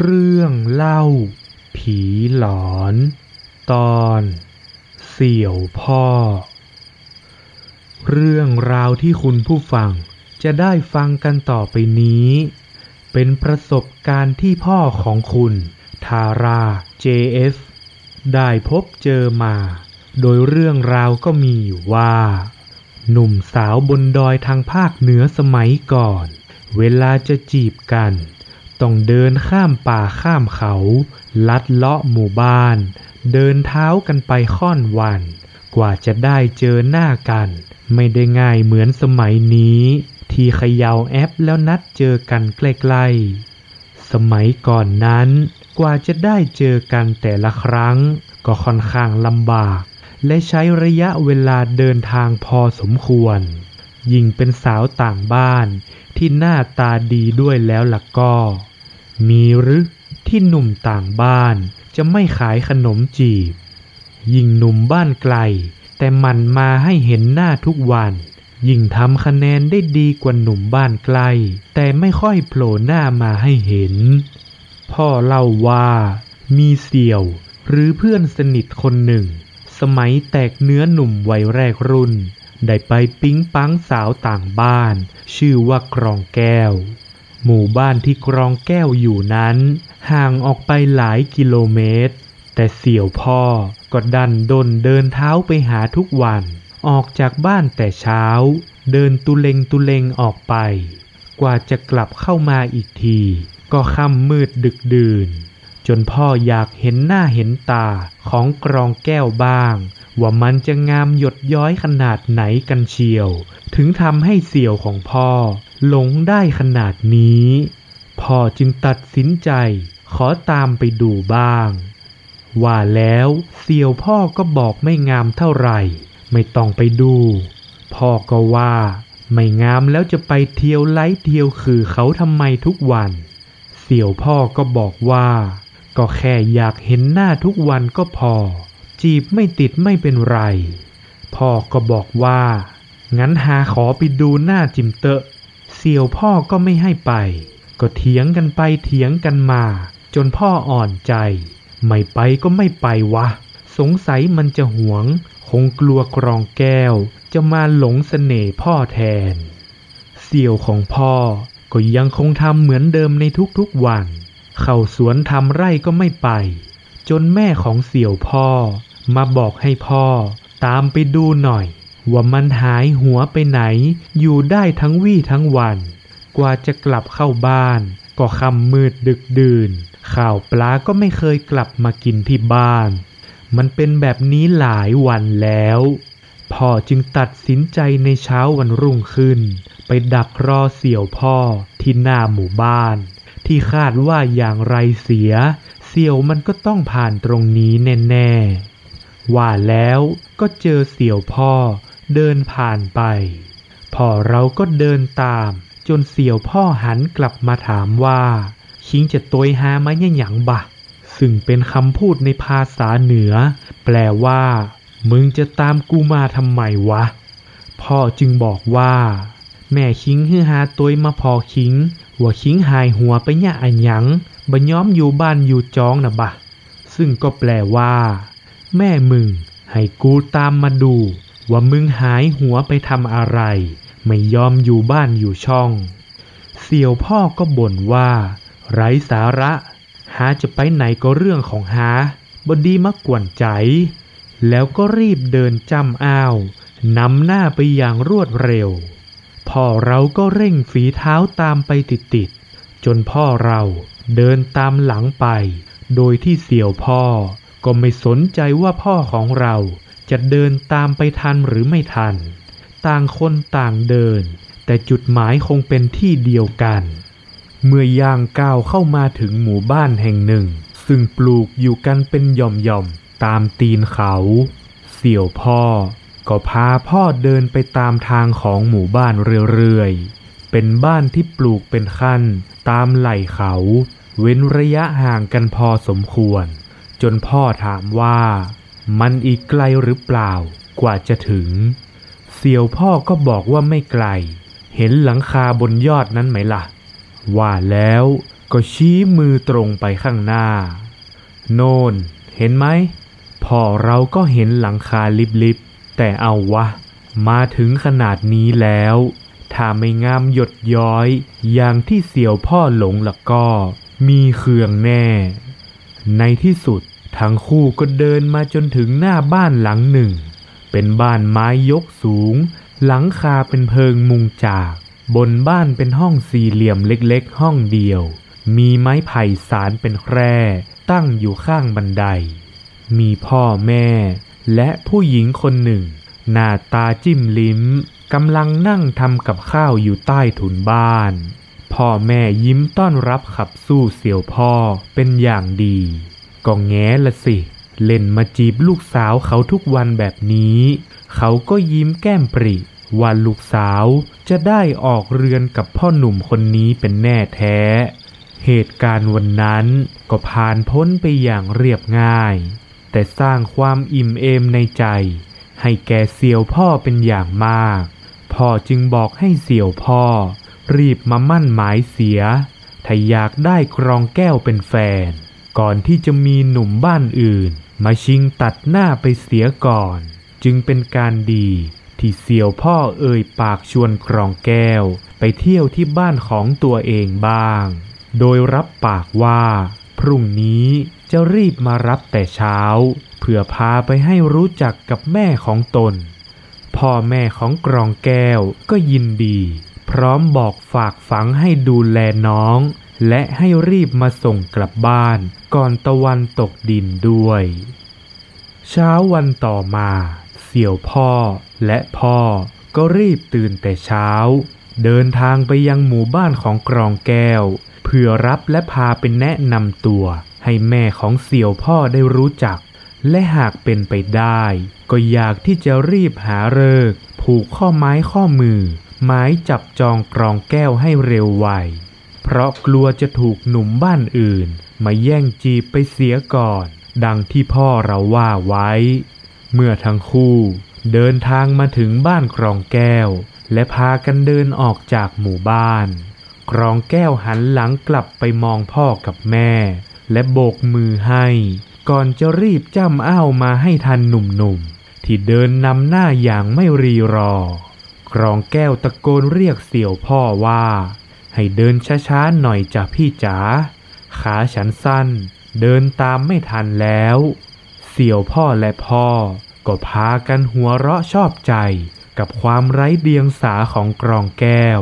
เรื่องเล่า ผีหลอน ตอน เสี่ยวพ่อ เรื่องราวที่คุณผู้ฟังจะได้ฟังกันต่อไปนี้ เป็นประสบการณ์ที่พ่อของคุณ ทารา JF ได้พบเจอมา โดยเรื่องราวก็มีอยู่ว่า หนุ่มสาวบนดอยทางภาคเหนือสมัยก่อน เวลาจะจีบกัน ต้องเดินข้ามป่าข้ามเขา ลัดเลาะหมู่บ้าน เดินเท้ากันไปค่อนวัน กว่าจะได้เจอหน้ากัน ไม่ได้ง่ายเหมือนสมัยนี้ ที่เขย่าแอปแล้วนัดเจอกันใกล้ๆ สมัยก่อนนั้น กว่าจะได้เจอกันแต่ละครั้ง ก็ค่อนข้างลำบาก และใช้ระยะเวลาเดินทางพอสมควร ยิ่งเป็นสาวต่างบ้านที่หน้าตาดีด้วยแล้วล่ะก็ มีหรือที่หนุ่มต่างบ้านจะไม่ขายขนมจีบ ยิ่งหนุ่มบ้านไกล แต่มันมาให้เห็นหน้าทุกวัน ยิ่งทำคะแนนได้ดีกว่าหนุ่มบ้านไกล แต่ไม่ค่อยโผล่หน้ามาให้เห็น พ่อเล่าว่ามีเสี่ยวหรือเพื่อนสนิทคนหนึ่ง สมัยแตกเนื้อหนุ่มวัยแรกรุ่น ได้ไปปิ๊งปังสาวต่างบ้าน ชื่อว่ากรองแก้ว หมู่บ้านที่กรองแก้วอยู่นั้น ห่างออกไปหลายกิโลเมตร แต่เสี่ยวพ่อก็ดันดนเดินเท้าไปหาทุกวัน ออกจากบ้านแต่เช้า เดินตุเลงตุเลงออกไป กว่าจะกลับเข้ามาอีกที ก็ค่ำมืดดึกดื่น จนพ่ออยากเห็นหน้าเห็นตาของกรองแก้วบ้าง ว่ามันจะงามหยดย้อยขนาดไหนกันเชียว ถึงทำให้เสี่ยวของพ่อ หลงได้ขนาดนี้ พ่อจึงตัดสินใจ ขอตามไปดูบ้าง ว่าแล้วเสี่ยวพ่อก็บอกไม่งามเท่าไหร่ ไม่ต้องไปดู พ่อก็ว่า ไม่งามแล้วจะไปเที่ยวไล่เที่ยวคือเขาทำไมทุกวัน เสี่ยวพ่อก็บอกว่า ก็แค่อยากเห็นหน้าทุกวันก็พอ จีบไม่ติดไม่เป็นไร พ่อก็บอกว่า งั้นหาขอไปดูหน้าจิมเตอะเสี่ยวพ่อก็ไม่ให้ไป ก็เถียงกันไปเถียงกันมา จนพ่ออ่อนใจ ไม่ไปก็ไม่ไปวะ สงสัยมันจะหวง คงกลัวกรองแก้ว จะมาหลงเสน่ห์พ่อแทน เสี่ยวของพ่อก็ยังคงทำเหมือนเดิมในทุกๆวัน เข้าสวนทำไร่ก็ไม่ไป จนแม่ของเสี่ยวพ่อ มาบอกให้พ่อ ตามไปดูหน่อย ว่ามันหายหัวไปไหน อยู่ได้ทั้งวี่ทั้งวัน กว่าจะกลับเข้าบ้าน ก็ค่ำมืดดึกดื่น ข่าวปลาก็ไม่เคยกลับมากินที่บ้าน มันเป็นแบบนี้หลายวันแล้วพ่อจึงตัดสินใจในเช้าวันรุ่งขึ้น ไปดักรอเสี่ยวพ่อที่หน้าหมู่บ้าน ที่คาดว่าอย่างไรเสีย เสี่ยวมันก็ต้องผ่านตรงนี้แน่ๆ ว่าแล้วก็เจอเสี่ยวพ่อเดินผ่านไปพ่อเราก็เดินตาม จนเสี่ยวพ่อหันกลับมาถามว่า คิงจะตวยหามาเนี่ยหยังบะ ซึ่งเป็นคำพูดในภาษาเหนือ แปลว่า มึงจะตามกูมาทำไมวะ พ่อจึงบอกว่า แม่คิงฮือหาตัวมาพอคิงว่าคิงหายหัวไปเนี่ยอันยังบ่ย้อมอยู่บ้านอยู่จองนะบะ ซึ่งก็แปลว่า แม่มึง ให้กูตามมาดู ว่ามึงหายหัวไปทำอะไร ไม่ยอมอยู่บ้านอยู่ช่อง เสี่ยวพ่อก็บ่นว่า ไร้สาระ หาจะไปไหนก็เรื่องของหาบดีมากวนใจ แล้วก็รีบเดินจำอ้าวนำหน้าไปอย่างรวดเร็ว พ่อเราก็เร่งฝีเท้าตามไปติดๆ จนพ่อเราเดินตามหลังไป โดยที่เสี่ยวพ่อก็ไม่สนใจว่าพ่อของเราจะเดินตามไปทันหรือไม่ทัน ต่างคนต่างเดิน แต่จุดหมายคงเป็นที่เดียวกัน เมื่อย่างก้าวเข้ามาถึงหมู่บ้านแห่งหนึ่ง ซึ่งปลูกอยู่กันเป็นหย่อมๆตามตีนเขา เสี่ยวพ่อ ก็พาพ่อเดินไปตามทางของหมู่บ้านเรื่อยๆ เป็นบ้านที่ปลูกเป็นขั้น ตามไหล่เขา เว้นระยะห่างกันพอสมควร จนพ่อถามว่า มันอีกไกลหรือเปล่ากว่าจะถึง เสี่ยวพ่อก็บอกว่าไม่ไกล เห็นหลังคาบนยอดนั้นไหมล่ะ ว่าแล้วก็ชี้มือตรงไปข้างหน้า โนนเห็นไหมพ่อเราก็เห็นหลังคาลิบๆ แต่เอาวะ มาถึงขนาดนี้แล้ว ถ้าไม่งามหยดย้อย อย่างที่เสี่ยวพ่อหลงละก็ มีเคืองแน่ ในที่สุดทั้งคู่ก็เดินมาจนถึงหน้าบ้านหลังหนึ่ง เป็นบ้านไม้ยกสูง หลังคาเป็นเพิงมุงจาก บนบ้านเป็นห้องสี่เหลี่ยมเล็กๆ ห้องเดียว มีไม้ไผ่สารเป็นแคร่ ตั้งอยู่ข้างบันได มีพ่อแม่ และผู้หญิงคนหนึ่ง หน้าตาจิ้มลิ้มกำลังนั่งทำกับข้าวอยู่ใต้ถุนบ้าน พ่อแม่ยิ้มต้อนรับขับสู้เสี่ยวพ่อเป็นอย่างดี ก็แง้ละสิ เล่นมาจีบลูกสาวเขาทุกวันแบบนี้ เขาก็ยิ้มแก้มปริว่าลูกสาวจะได้ออกเรือนกับพ่อหนุ่มคนนี้เป็นแน่แท้ เหตุการณ์วันนั้นก็ผ่านพ้นไปอย่างเรียบง่าย แต่สร้างความอิ่มเอมในใจ ให้แกเสี่ยวพ่อเป็นอย่างมาก พ่อจึงบอกให้เสี่ยวพ่อ รีบมามั่นหมายเสีย ถ้าอยากได้กรองแก้วเป็นแฟน ก่อนที่จะมีหนุ่มบ้านอื่น มาชิงตัดหน้าไปเสียก่อน จึงเป็นการดีที่เสี่ยวพ่อเอ่ยปากชวนกรองแก้ว ไปเที่ยวที่บ้านของตัวเองบ้าง โดยรับปากว่า พรุ่งนี้ จะรีบมารับแต่เช้า เพื่อพาไปให้รู้จักกับแม่ของตน พ่อแม่ของกรองแก้วก็ยินดี พร้อมบอกฝากฝังให้ดูแลน้อง และให้รีบมาส่งกลับบ้าน ก่อนตะวันตกดินด้วย เช้าวันต่อมา เสี่ยวพ่อและพ่อก็รีบตื่นแต่เช้า เดินทางไปยังหมู่บ้านของกรองแก้ว เพื่อรับและพาเป็นแนะนำตัว ให้แม่ของเสี่ยวพ่อได้รู้จัก และหากเป็นไปได้ ก็อยากที่จะรีบหาเลิกผูกข้อไม้ข้อมือ หมายจับจองกรองแก้วให้เร็วไวเพราะกลัวจะถูกหนุ่มบ้านอื่น มาแย่งจีบไปเสียก่อน ดังที่พ่อเราว่าไว้ เมื่อทั้งคู่เดินทางมาถึงบ้านกรองแก้ว และพากันเดินออกจากหมู่บ้าน กรองแก้วหันหลังกลับไปมองพ่อกับแม่ และโบกมือให้ ก่อนจะรีบจ้ำอ้าวมาให้ทันหนุ่มๆ ที่เดินนำหน้าอย่างไม่รีรอ กรองแก้วตะโกนเรียกเสี่ยวพ่อว่า ให้เดินช้าๆหน่อยจ้ะพี่จ๋าขาฉันสั้น เดินตามไม่ทันแล้ว เสี่ยวพ่อและพ่อ ก็พากันหัวเราะชอบใจกับความไร้เดียงสาของกรองแก้ว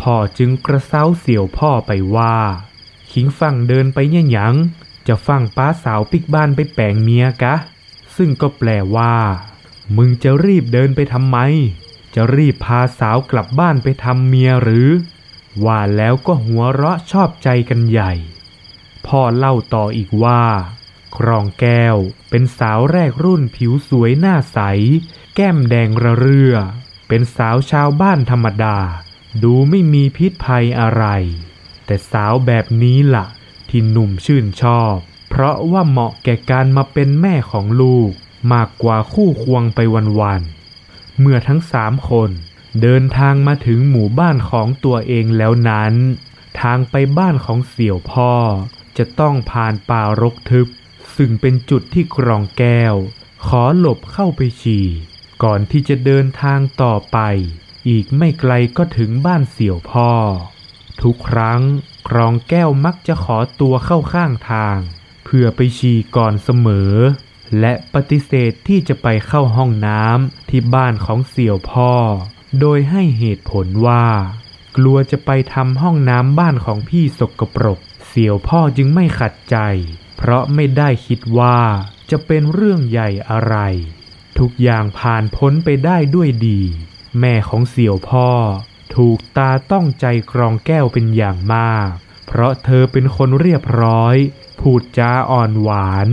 พ่อจึงกระเซ้าเสี่ยวพ่อไปว่า ขิงฟังเดินไปเนี่ยหยัง จะฟังป้าสาวปิกบ้านไปแปลงเมียกะ ซึ่งก็แปลว่า มึงจะรีบเดินไปทำไม จะรีบพาสาวกลับบ้านไปทำเมียหรือ ว่าแล้วก็หัวเราะชอบใจกันใหญ่ พ่อเล่าต่ออีกว่า ครองแก้วเป็นสาวแรกรุ่นผิวสวยหน้าใส แก้มแดงระเรื่อ เป็นสาวชาวบ้านธรรมดา ดูไม่มีพิษภัยอะไร แต่สาวแบบนี้ละ่ะ ที่หนุ่มชื่นชอบ เพราะว่าเหมาะแก่การมาเป็นแม่ของลูก มากกว่าคู่ควงไปวันๆเมื่อทั้งสามคนเดินทางมาถึงหมู่บ้านของตัวเองแล้วนั้น ทางไปบ้านของเสี่ยวพ่อ จะต้องผ่านป่ารกทึบ ซึ่งเป็นจุดที่กรองแก้ว ขอหลบเข้าไปฉี่ ก่อนที่จะเดินทางต่อไป อีกไม่ไกลก็ถึงบ้านเสี่ยวพ่อ ทุกครั้งกรองแก้วมักจะขอตัวเข้าข้างทาง เพื่อไปฉี่ก่อนเสมอ และปฏิเสธที่จะไปเข้าห้องน้ำที่บ้านของเสี่ยวพ่อ โดยให้เหตุผลว่า กลัวจะไปทำห้องน้ำบ้านของพี่สกปรก เสี่ยวพ่อจึงไม่ขัดใจ เพราะไม่ได้คิดว่าจะเป็นเรื่องใหญ่อะไร ทุกอย่างผ่านพ้นไปได้ด้วยดี แม่ของเสี่ยวพ่อ ถูกตาต้องใจกรองแก้วเป็นอย่างมาก เพราะเธอเป็นคนเรียบร้อย พูดจาอ่อนหวาน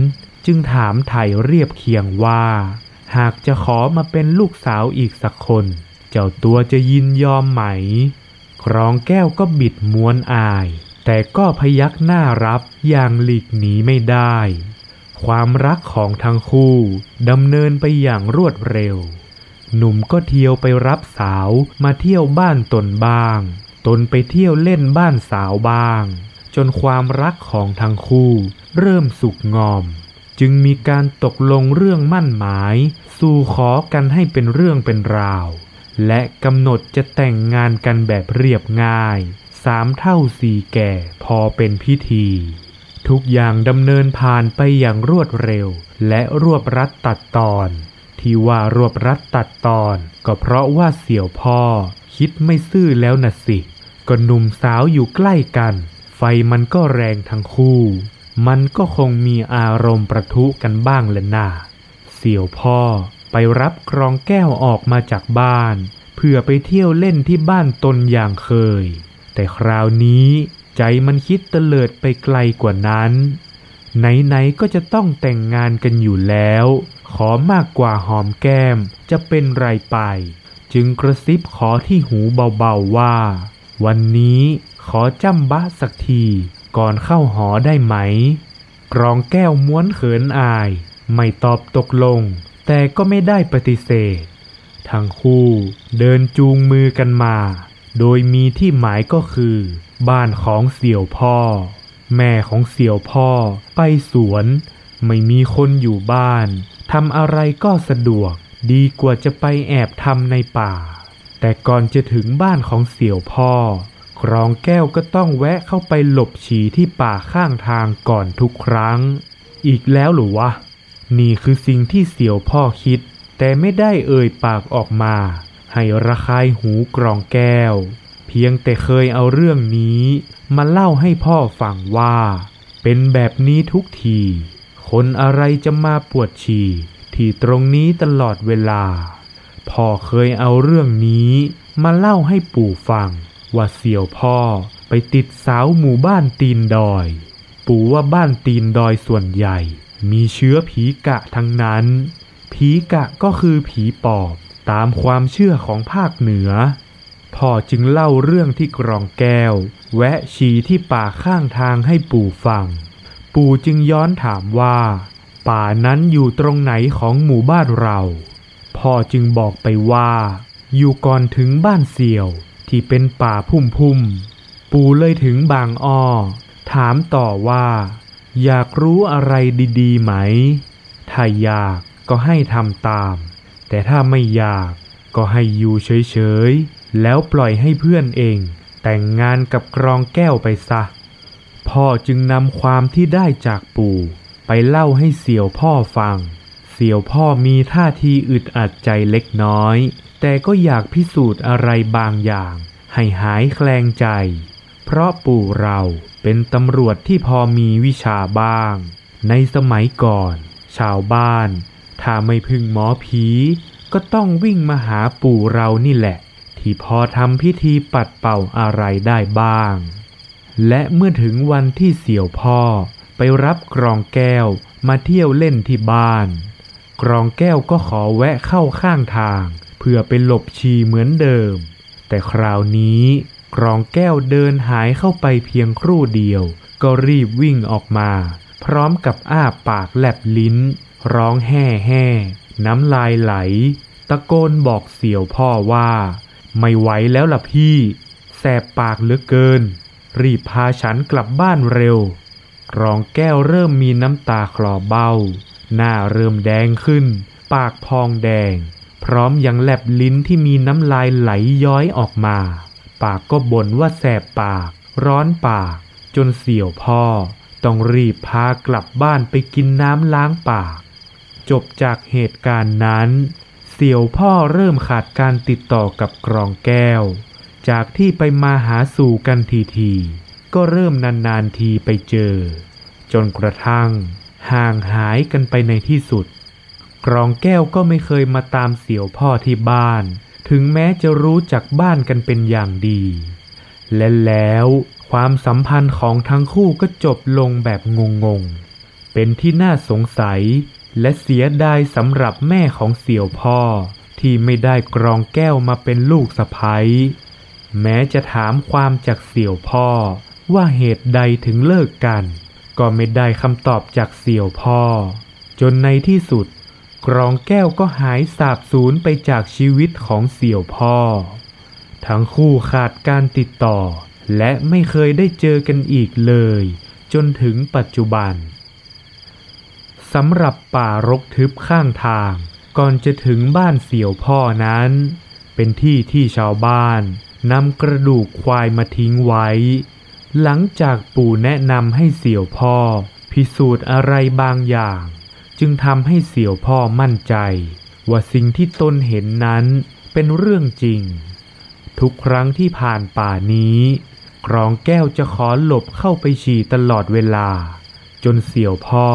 จึงถามไถ่เรียบเคียงว่า หากจะขอมาเป็นลูกสาวอีกสักคน เจ้าตัวจะยินยอมไหมครองแก้วก็บิดม้วนอาย แต่ก็พยักหน้ารับอย่างหลีกหนีไม่ได้ ความรักของทั้งคู่ดำเนินไปอย่างรวดเร็ว หนุ่มก็เที่ยวไปรับสาวมาเที่ยวบ้านตนบ้าง ตนไปเที่ยวเล่นบ้านสาวบ้าง จนความรักของทั้งคู่ เริ่มสุกงอม จึงมีการตกลงเรื่องมั่นหมาย สู่ขอกันให้เป็นเรื่องเป็นราว และกำหนดจะแต่งงานกันแบบเรียบง่ายสามเท่าสี่แก่พอเป็นพิธี ทุกอย่างดำเนินผ่านไปอย่างรวดเร็ว และรวบรัดตัดตอน ที่ว่ารวบรัดตัดตอนก็เพราะว่าเสี่ยวพ่อ คิดไม่ซื่อแล้วน่ะสิ ก็หนุ่มสาวอยู่ใกล้กัน ไฟมันก็แรงทั้งคู่ มันก็คงมีอารมณ์ประทุกันบ้างแหละน่าเสี่ยวพ่อไปรับกรองแก้วออกมาจากบ้าน เพื่อไปเที่ยวเล่นที่บ้านตนอย่างเคย แต่คราวนี้ใจมันคิดเตลิดไปไกลกว่านั้น ไหนๆก็จะต้องแต่งงานกันอยู่แล้ว ขอมากกว่าหอมแก้มจะเป็นไรไป จึงกระซิบขอที่หูเบาๆว่า วันนี้ขอจำบะสักทีก่อนเข้าหอได้ไหม กรองแก้วม้วนเขินอาย ไม่ตอบตกลง แต่ก็ไม่ได้ปฏิเสธ ทั้งคู่เดินจูงมือกันมา โดยมีที่หมายก็คือ บ้านของเสี่ยวพ่อ แม่ของเสี่ยวพ่อไปสวน ไม่มีคนอยู่บ้าน ทำอะไรก็สะดวกดีกว่าจะไปแอบทำในป่า แต่ก่อนจะถึงบ้านของเสี่ยวพ่อ กรองแก้วก็ต้องแวะเข้าไปหลบฉี่ที่ป่าข้างทางก่อนทุกครั้ง อีกแล้วหรือวะ นี่คือสิ่งที่เสี่ยวพ่อคิด แต่ไม่ได้เอ่ยปากออกมา ให้ระคายหูกรองแก้ว เพียงแต่เคยเอาเรื่องนี้ มาเล่าให้พ่อฟังว่า เป็นแบบนี้ทุกที คนอะไรจะมาปวดฉี่ที่ตรงนี้ตลอดเวลา พ่อเคยเอาเรื่องนี้มาเล่าให้ปู่ฟัง ว่าเสี่ยวพ่อไปติดสาวหมู่บ้านตีนดอย ปู่ว่าบ้านตีนดอยส่วนใหญ่ มีเชื้อผีกะทั้งนั้น ผีกะก็คือผีปอบตามความเชื่อของภาคเหนือ พ่อจึงเล่าเรื่องที่กรองแก้ว แวะฉี่ที่ป่าข้างทางให้ปู่ฟัง ปู่จึงย้อนถามว่า ป่านั้นอยู่ตรงไหนของหมู่บ้านเรา พ่อจึงบอกไปว่า อยู่ก่อนถึงบ้านเสี่ยวที่เป็นป่าพุ่มพุ่มๆปู่เลยถึงบางอ้อ ถามต่อว่า อยากรู้อะไรดีๆไหม ถ้าอยากก็ให้ทำตาม แต่ถ้าไม่อยากก็ให้อยู่เฉยๆ แล้วปล่อยให้เพื่อนเอง แต่งงานกับกรองแก้วไปซะ พ่อจึงนำความที่ได้จากปู่ ไปเล่าให้เสี่ยวพ่อฟัง เสี่ยวพ่อมีท่าทีอึดอัดใจเล็กน้อย แต่ก็อยากพิสูจน์อะไรบางอย่าง ให้หายแคลงใจ เพราะปู่เราเป็นตำรวจที่พอมีวิชาบ้าง ในสมัยก่อน ชาวบ้าน ถ้าไม่พึ่งหมอผี ก็ต้องวิ่งมาหาปู่เรานี่แหละ ที่พอทำพิธีปัดเป่าอะไรได้บ้าง และเมื่อถึงวันที่เสี่ยวพ่อไปรับกรองแก้วมาเที่ยวเล่นที่บ้าน กรองแก้วก็ขอแวะเข้าข้างทางเพื่อไปหลบชีเหมือนเดิม แต่คราวนี้กรองแก้วเดินหายเข้าไปเพียงครู่เดียว ก็รีบวิ่งออกมา พร้อมกับอ้าปากแลบลิ้น ร้องแห่แห่น้ำลายไหล ตะโกนบอกเสี่ยวพ่อว่า ไม่ไหวแล้วล่ะพี่ แสบปากเหลือเกิน รีบพาฉันกลับบ้านเร็ว รองแก้วเริ่มมีน้ำตาคลอเบ้า หน้าเริ่มแดงขึ้น ปากพองแดง พร้อมยังแลบลิ้นที่มีน้ำลายไหลย้อยออกมา ปากก็บ่นว่าแสบปาก ร้อนปาก จนเสี่ยวพ่อ ต้องรีบพากลับบ้านไปกินน้ำล้างปาก จบจากเหตุการณ์นั้น เสี่ยวพ่อเริ่มขาดการติดต่อกับกรองแก้ว จากที่ไปมาหาสู่กันทีๆก็เริ่มนานๆทีไปเจอ จนกระทั่ง ห่างหายกันไปในที่สุด กรองแก้วก็ไม่เคยมาตามเสี่ยวพ่อที่บ้าน ถึงแม้จะรู้จักบ้านกันเป็นอย่างดี และแล้วความสัมพันธ์ของทั้งคู่ก็จบลงแบบงงๆ เป็นที่น่าสงสัย และเสียดายสำหรับแม่ของเสี่ยวพ่อที่ไม่ได้กรองแก้วมาเป็นลูกสะใภ้ แม้จะถามความจากเสี่ยวพ่อ ว่าเหตุใดถึงเลิกกัน ก็ไม่ได้คำตอบจากเสี่ยวพ่อ จนในที่สุด กรองแก้วก็หายสาบสูญไปจากชีวิตของเสี่ยวพ่อ ทั้งคู่ขาดการติดต่อ และไม่เคยได้เจอกันอีกเลย จนถึงปัจจุบันสำหรับป่ารกทึบข้างทาง ก่อนจะถึงบ้านเสี่ยวพ่อนั้น เป็นที่ที่ชาวบ้าน นำกระดูกควายมาทิ้งไว้ หลังจากปู่แนะนำให้เสี่ยวพ่อ พิสูจน์อะไรบางอย่าง จึงทำให้เสี่ยวพ่อมั่นใจ ว่าสิ่งที่ตนเห็นนั้นเป็นเรื่องจริง ทุกครั้งที่ผ่านป่านี้ กรองแก้วจะขอหลบเข้าไปฉี่ตลอดเวลา จนเสี่ยวพ่อ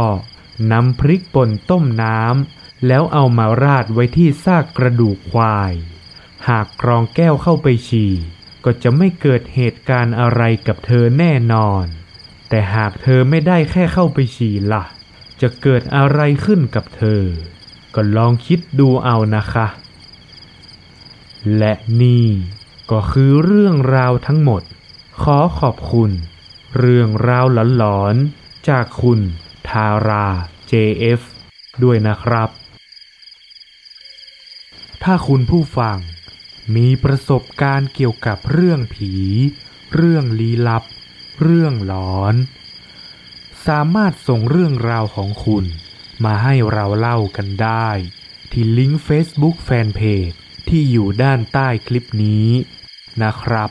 นำพริกป่นต้มน้ำแล้วเอามาราดไว้ที่ซากกระดูกควาย หากกรองแก้วเข้าไปฉี่ ก็จะไม่เกิดเหตุการณ์อะไรกับเธอแน่นอน แต่หากเธอไม่ได้แค่เข้าไปฉี่ละ่ะ จะเกิดอะไรขึ้นกับเธอ ก็ลองคิดดูเอานะคะ และนี่ก็คือเรื่องราวทั้งหมด ขอขอบคุณ เรื่องราวหลอนๆจากคุณทารา JF ด้วยนะครับ ถ้าคุณผู้ฟัง มีประสบการณ์เกี่ยวกับเรื่องผี เรื่องลี้ลับ เรื่องหลอน สามารถส่งเรื่องราวของคุณ มาให้เราเล่ากันได้ ที่ลิงก์ Facebook Fanpage ที่อยู่ด้านใต้คลิปนี้นะครับ